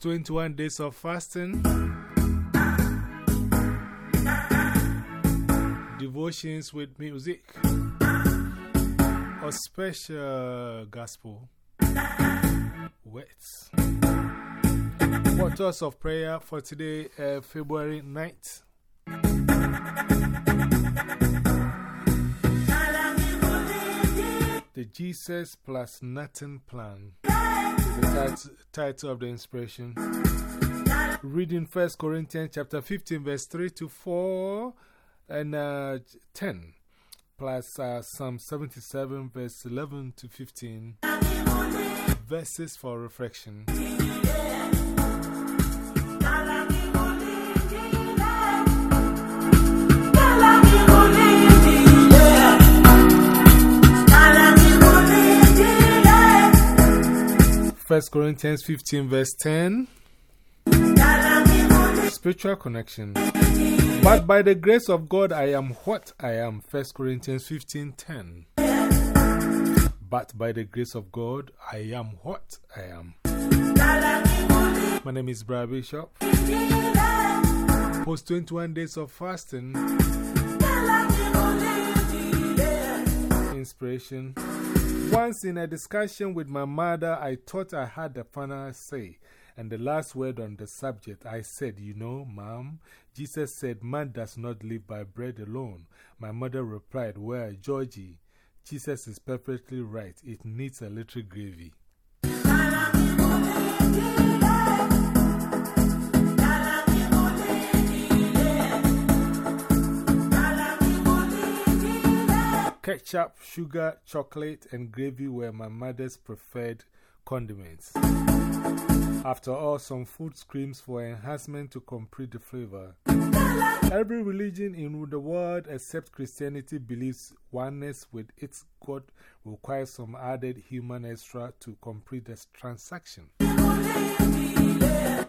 Post 21 days of fasting. Devotions with music. A special gospel. Words. Portals of prayer for today, uh, February 9th. The Jesus plus nothing plan. The title of the inspiration. Reading 1 Corinthians chapter 15, verse 3 to 4 and uh, 10, plus uh, Psalm 77, verse 11 to 15. Verses for reflection. First Corinthians 15 verse 10 Spiritual connection. But by the grace of God I am what I am. First Corinthians 15 10 But by the grace of God I am what I am. My name is Brad Bishop. Post 21 days of fasting. Inspiration once in a discussion with my mother, I thought I had the final say. And the last word on the subject, I said, You know, Mom, Jesus said, Man does not live by bread alone. My mother replied, Well, Georgie, Jesus is perfectly right. It needs a little gravy. Ketchup, sugar, chocolate, and gravy were my mother's preferred condiments. After all, some food screams for enhancement to complete the flavor. Every religion in the world except Christianity believes oneness with its God requires some added human extra to complete the transaction.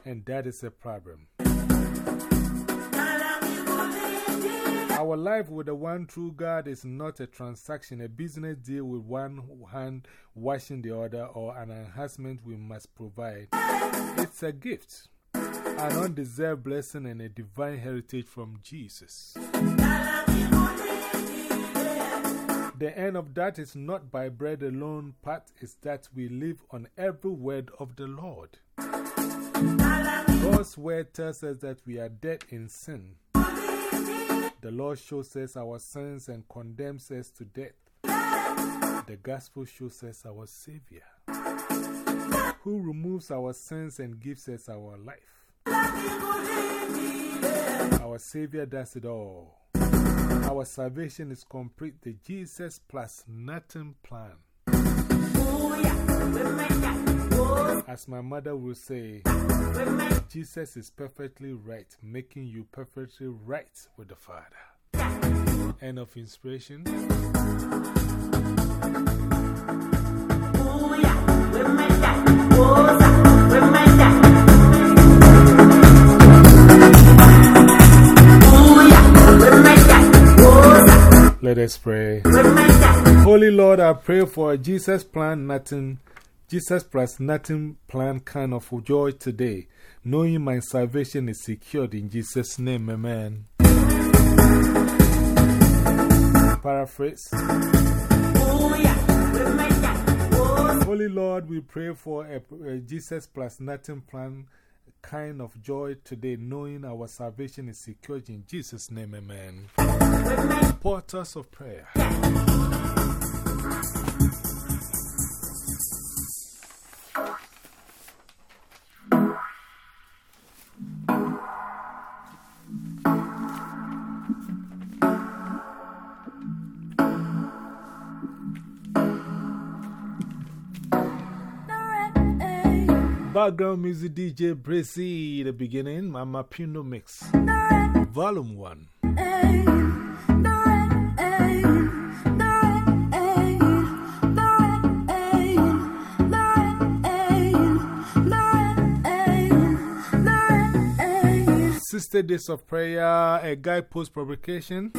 And that is a problem. Our life with the one true God is not a transaction, a business deal with one hand washing the other, or an enhancement we must provide. It's a gift, an undeserved blessing, and a divine heritage from Jesus. The end of that is not by bread alone, part is that we live on every word of the Lord. God's word tells us that we are dead in sin. The Lord shows us our sins and condemns us to death. The gospel shows us our Savior, who removes our sins and gives us our life. Our Savior does it all. Our salvation is complete, the Jesus plus nothing plan. As my mother will say, Jesus is perfectly right, making you perfectly right with the Father. End of inspiration. Let us pray. Holy Lord, I pray for Jesus plan nothing Jesus plus nothing plan kind of joy today, knowing my salvation is secured in Jesus' name, amen. Paraphrase Holy Lord, we pray for a, a Jesus plus nothing plan kind of joy today, knowing our salvation is secured in Jesus' name, amen. Portals of prayer. Background music DJ Bracy, the beginning, Mama Pino Mix, Volume 1. Sister Days of Prayer, a guidepost publication,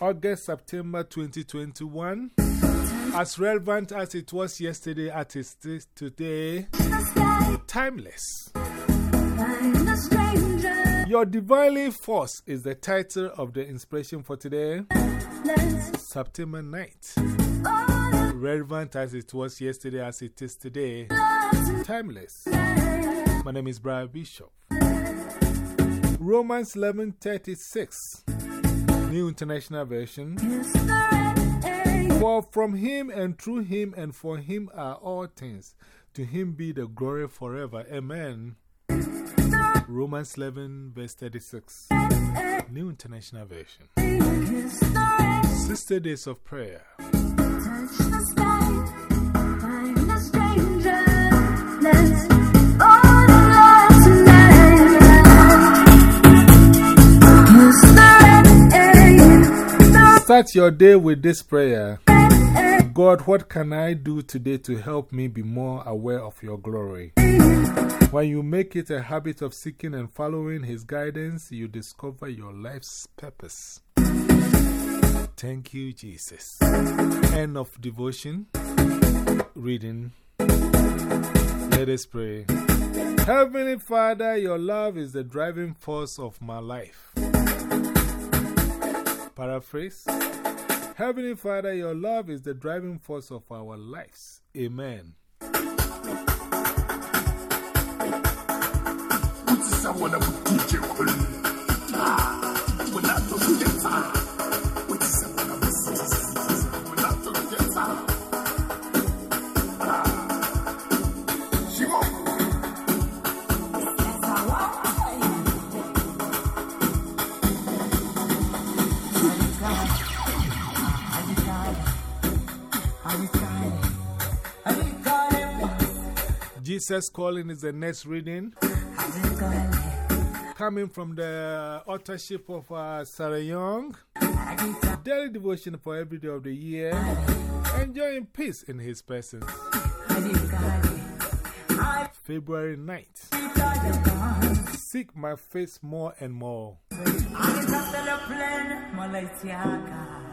August, September 2021. As relevant as it was yesterday, as it is today. Timeless. Your Divinely Force is the title of the inspiration for today, September 9th. Relevant as it was yesterday, as it is today. Timeless. My name is Brian Bishop. Romans 11:36, New International Version. For from him and through him and for him are all things. To him be the glory forever. Amen. Romans 11, verse 36, New International Version. Sister Days of Prayer. Start your day with this prayer. God, what can I do today to help me be more aware of your glory? When you make it a habit of seeking and following His guidance, you discover your life's purpose. Thank you, Jesus. End of devotion. Reading. Let us pray. Heavenly Father, your love is the driving force of my life. Paraphrase Heavenly Father, your love is the driving force of our lives. Amen. Jesus Calling is the next reading. Coming from the authorship of uh, Sarah Young. Daily devotion for every day of the year. Enjoying peace in His presence. February 9th. Seek my face more and more.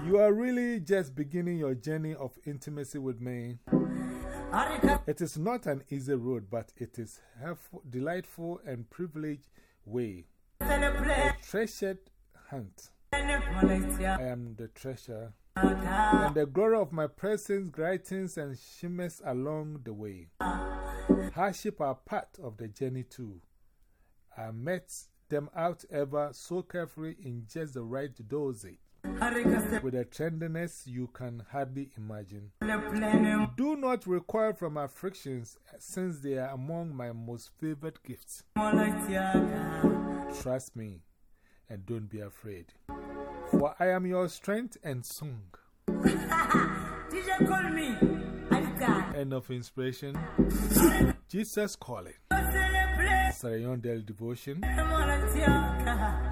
You are really just beginning your journey of intimacy with me. It is not an easy road, but it is helpful, delightful and privileged way. A treasured hunt. I am the treasure. And the glory of my presence brightens and shimmers along the way. Hardship are part of the journey too. I met them out ever so carefully in just the right dosage with a tenderness you can hardly imagine. Do not recoil from afflictions, uh, since they are among my most favored gifts. Trust me and don't be afraid, for I am your strength and song. Did you call me? End of inspiration. Jesus calling. Sarah Young Del Devotion.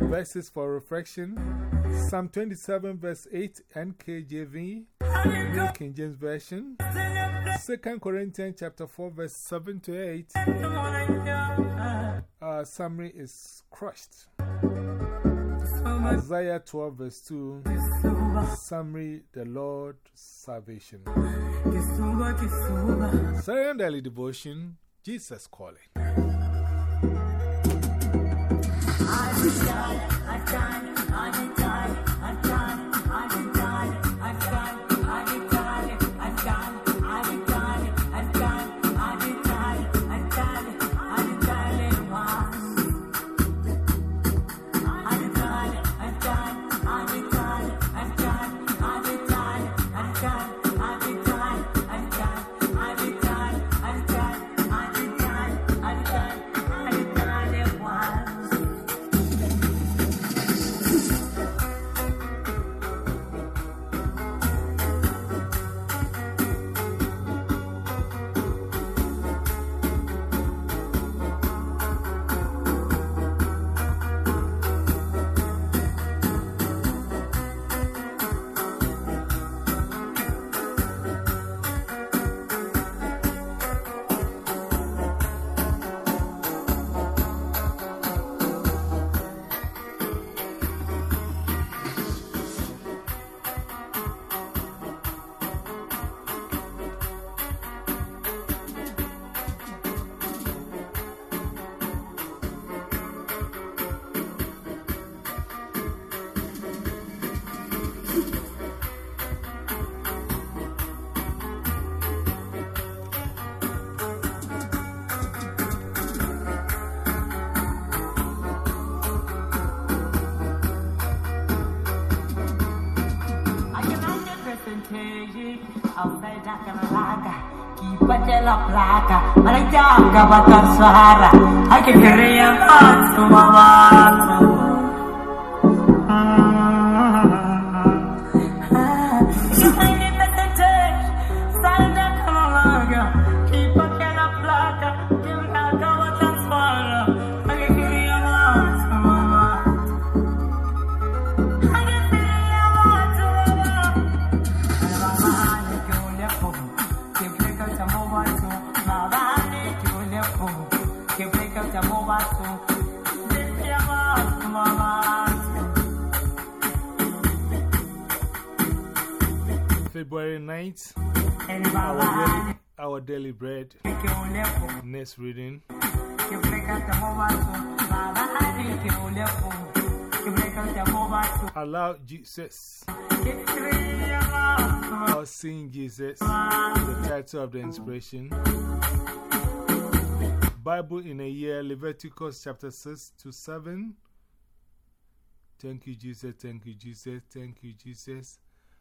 Verses for reflection. Psalm 27 verse 8 NKJV, King James Version, 2 Corinthians chapter 4 verse 7 to 8. Our summary is crushed. Isaiah 12 verse 2, summary the Lord's salvation. Sarah Daily Devotion, Jesus calling. La placa, la a suara, anche che riammazzo mamma. February 9th, our daily, our daily bread. Next reading. Allow Jesus or Seeing Jesus, the title of the inspiration. Bible in a year, Leviticus chapter 6 to 7. Thank you, Jesus. Thank you, Jesus. Thank you, Jesus.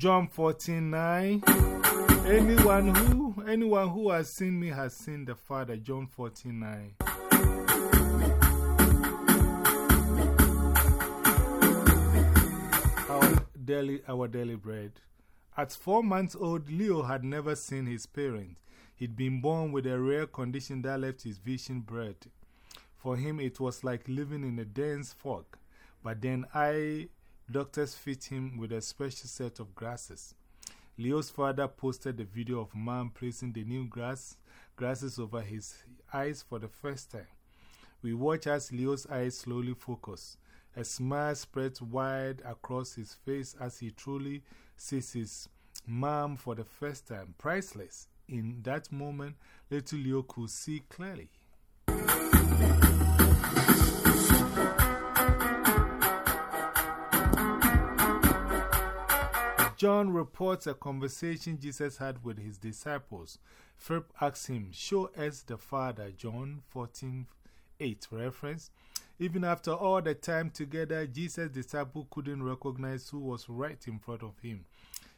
John 14 9. Anyone who, anyone who has seen me has seen the Father. John 14 9. Our daily, our daily bread. At four months old, Leo had never seen his parents. He'd been born with a rare condition that left his vision blurred. For him, it was like living in a dense fog. But then I Doctors fit him with a special set of glasses. Leo's father posted a video of mom placing the new grass, glasses over his eyes for the first time. We watch as Leo's eyes slowly focus. A smile spreads wide across his face as he truly sees his mom for the first time. Priceless. In that moment, little Leo could see clearly. John reports a conversation Jesus had with his disciples. Philip asks him, Show us the Father. John 14 8 reference. Even after all the time together, Jesus' disciple couldn't recognize who was right in front of him.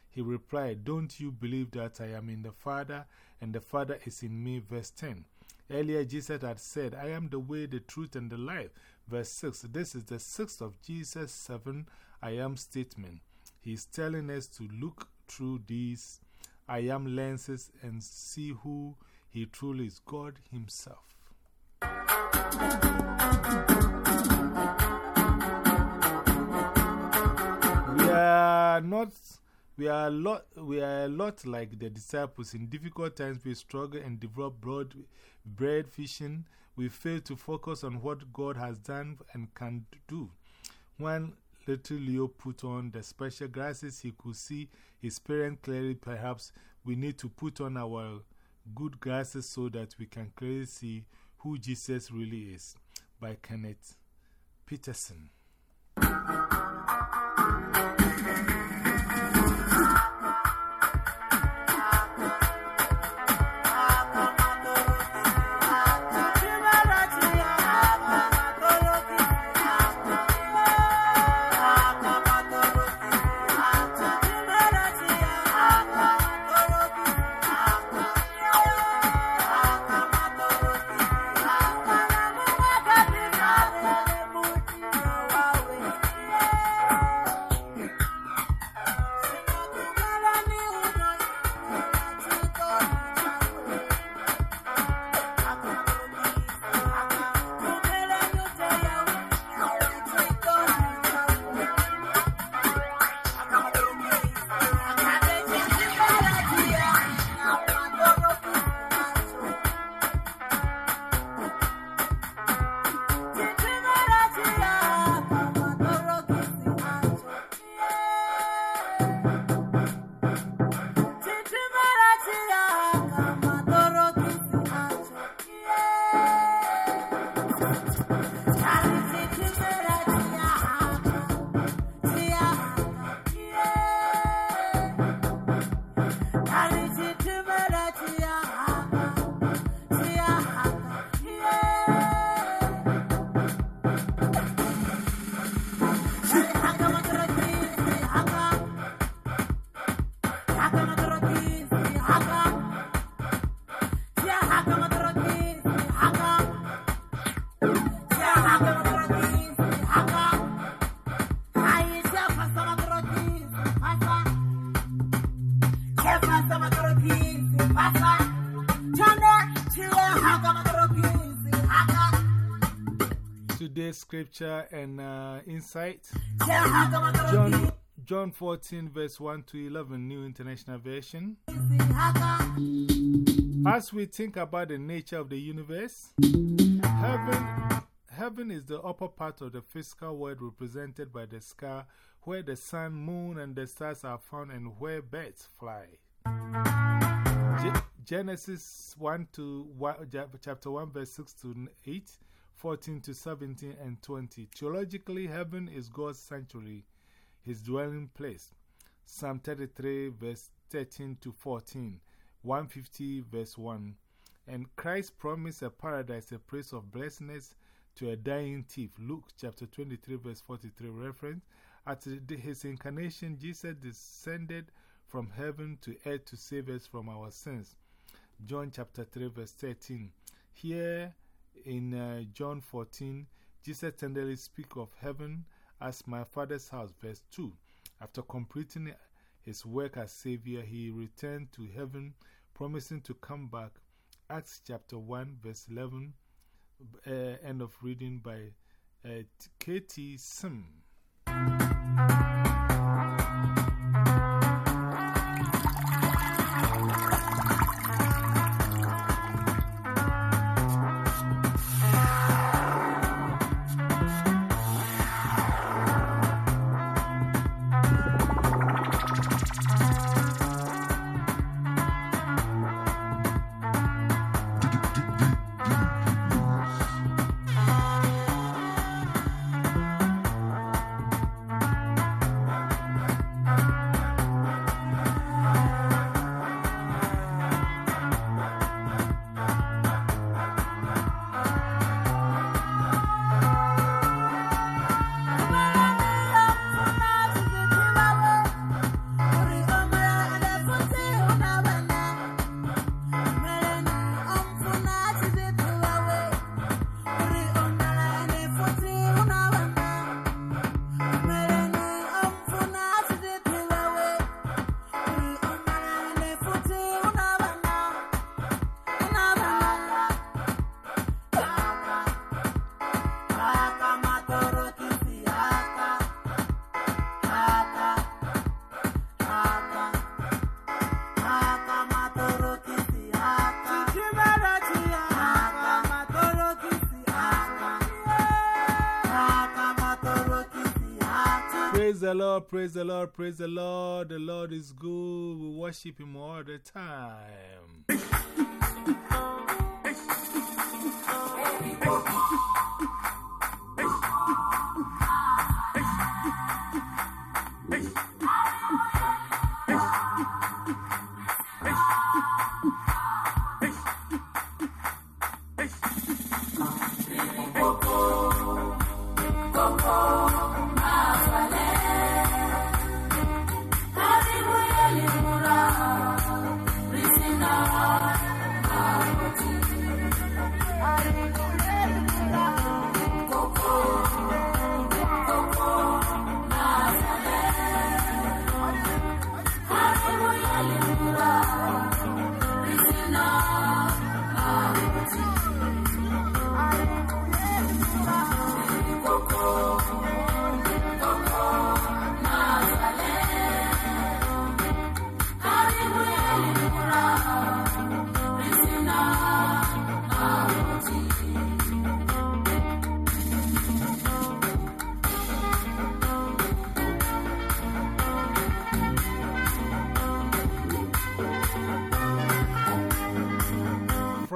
He replied, Don't you believe that I am in the Father and the Father is in me? Verse 10. Earlier, Jesus had said, I am the way, the truth, and the life. Verse 6. This is the sixth of Jesus' seven I am statement. He's telling us to look through these I am lenses and see who He truly is God Himself. We are not. We are, a lot, we are a lot like the disciples. In difficult times, we struggle and develop broad bread fishing. We fail to focus on what God has done and can do. When little Leo put on the special glasses, he could see his parents clearly. Perhaps we need to put on our good glasses so that we can clearly see who Jesus really is. By Kenneth Petersen. Scripture and uh, insight John, John 14, verse 1 to 11, New International Version. As we think about the nature of the universe, heaven, heaven is the upper part of the physical world represented by the sky, where the sun, moon, and the stars are found, and where birds fly. Genesis 1 to 1, chapter 1, verse 6 to 8, 14 to 17, and 20. Theologically, heaven is God's sanctuary, his dwelling place. Psalm 33, verse 13 to 14, 150, verse 1. And Christ promised a paradise, a place of blessedness to a dying thief. Luke chapter 23, verse 43 reference. At his incarnation, Jesus descended from heaven to earth to save us from our sins. John chapter 3, verse 13. Here in uh, John 14, Jesus tenderly speaks of heaven as my Father's house. Verse 2. After completing his work as Savior, he returned to heaven, promising to come back. Acts chapter 1, verse 11. Uh, end of reading by uh, K.T. Sim. The Lord, praise the Lord, praise the Lord. The Lord is good. We worship Him all the time.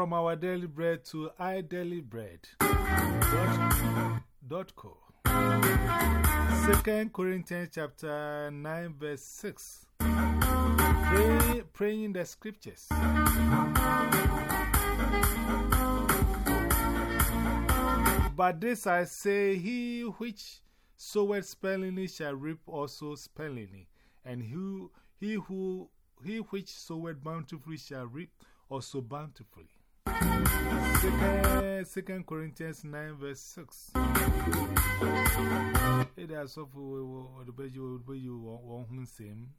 From our daily bread to idailybread. Dot, dot co. Second Corinthians chapter 9 verse 6. Pray, praying the scriptures. But this I say, he which soweth sparingly shall reap also sparingly, and who, he, who, he which soweth bountifully shall reap also bountifully. Second, Second Corinthians 9 verse 6. It of the you same.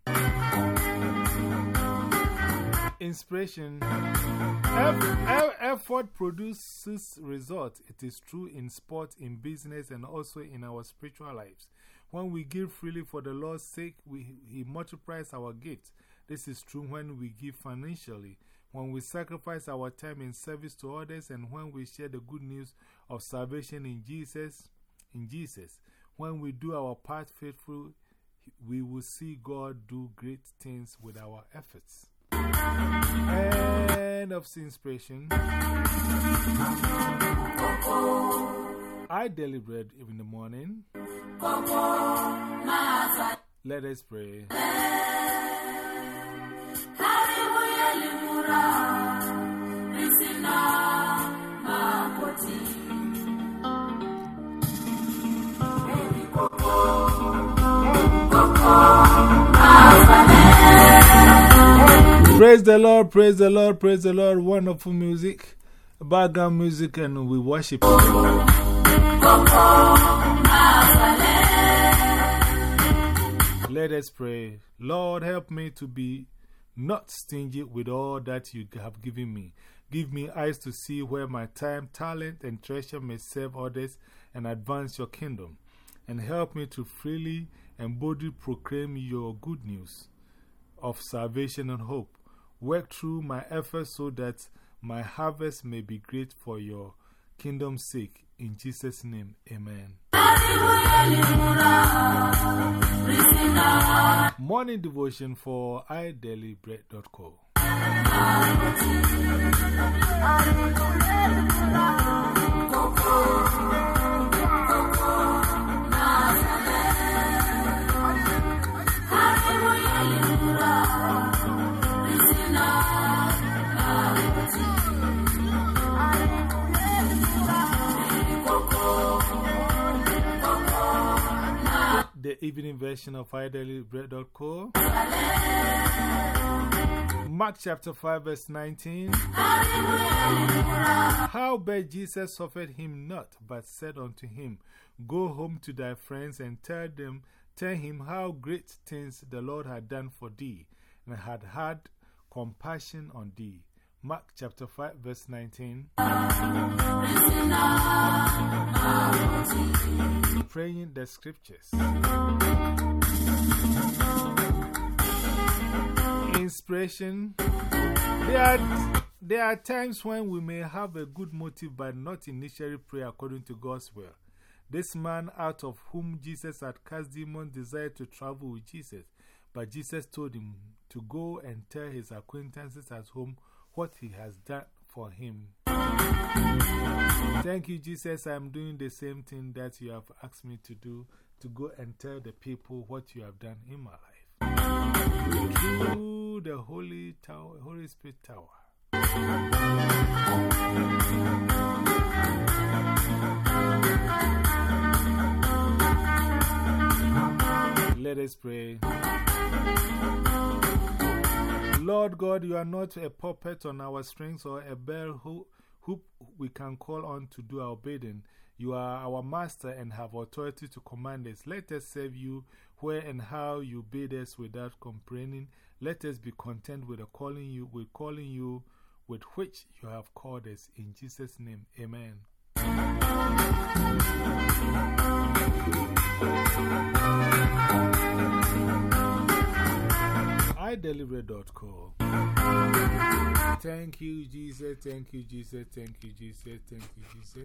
Inspiration. Eff- eff- effort produces result. It is true in sport, in business, and also in our spiritual lives. When we give freely for the Lord's sake, we, He multiplies our gifts. This is true when we give financially, when we sacrifice our time in service to others, and when we share the good news of salvation in Jesus. In Jesus, when we do our part faithfully, we will see God do great things with our efforts. End of inspiration. I deliberate in the morning. Let us pray. Praise the Lord, praise the Lord, praise the Lord. Wonderful music, background music, and we worship. Let us pray. Lord, help me to be not stingy with all that you have given me. Give me eyes to see where my time, talent, and treasure may serve others and advance your kingdom. And help me to freely and boldly proclaim your good news of salvation and hope. Work through my efforts so that my harvest may be great for your kingdom's sake. In Jesus' name, amen. Morning devotion for idailybread.co. The evening version of idailybread.co. Mark chapter 5, verse 19. How bad Jesus suffered him not, but said unto him, Go home to thy friends and tell them, tell him how great things the Lord had done for thee, and had had compassion on thee. Mark chapter 5, verse 19. Praying the scriptures. Inspiration. There are, there are times when we may have a good motive but not initially pray according to God's will. This man, out of whom Jesus had cast demons, desired to travel with Jesus, but Jesus told him to go and tell his acquaintances at home what he has done for him. Thank you, Jesus. I'm doing the same thing that you have asked me to do to go and tell the people what you have done in my life. Through the Holy, tower, Holy Spirit Tower. Lord God, you are not a puppet on our strings or a bell who, who we can call on to do our bidding. You are our master and have authority to command us. Let us serve you where and how you bid us without complaining. Let us be content with calling you, with calling you with which you have called us. In Jesus' name, amen. idailybread.co. Thank you, Jesus. Thank you, Jesus. Thank you, Jesus. Thank you, Jesus.